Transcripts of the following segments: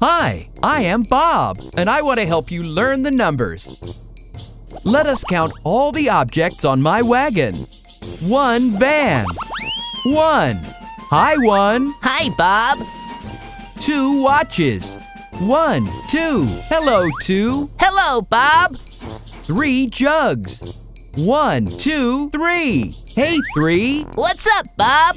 Hi, I am Bob, and I want to help you learn the numbers. Let us count all the objects on my wagon. One van. One. Hi, one. Hi, Bob. Two watches. One, two. Hello, two. Hello, Bob. Three jugs. One, two, three. Hey, three. What's up, Bob?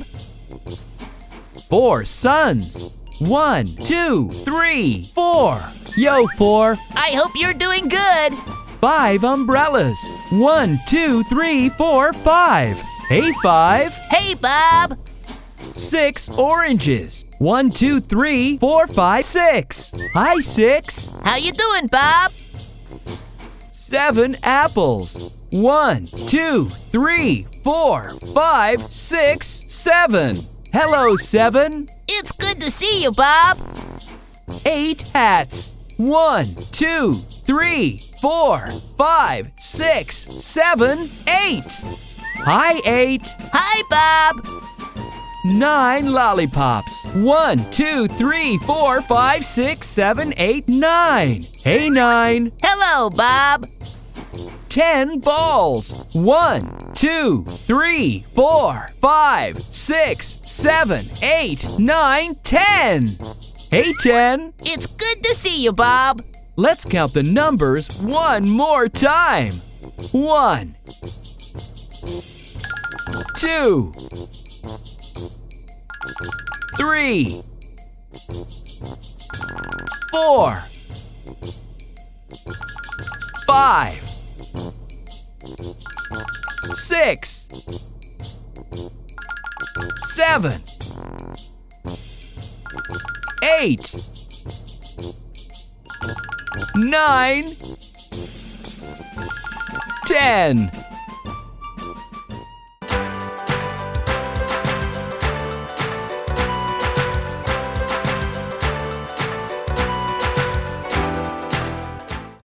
Four sons. One, two, three, four. Yo, four. I hope you're doing good. Five umbrellas. One, two, three, four, five. Hey, five. Hey, Bob. Six oranges. One, two, three, four, five, six. Hi, six. How you doing, Bob? Seven apples. One, two, three, four, five, six, seven. Hello, seven. It's good to see you, Bob. Eight hats. One, two, three, four, five, six, seven, eight. Hi, eight. Hi, Bob. Nine lollipops. One, two, three, four, five, six, seven, eight, nine. Hey, nine. Hello, Bob. Ten balls. One, two, three, four, five, six, seven, eight, nine, ten. Hey, ten. It's good to see you, Bob. Let's count the numbers one more time. One, two, three, four, five, six, seven, eight, nine, ten.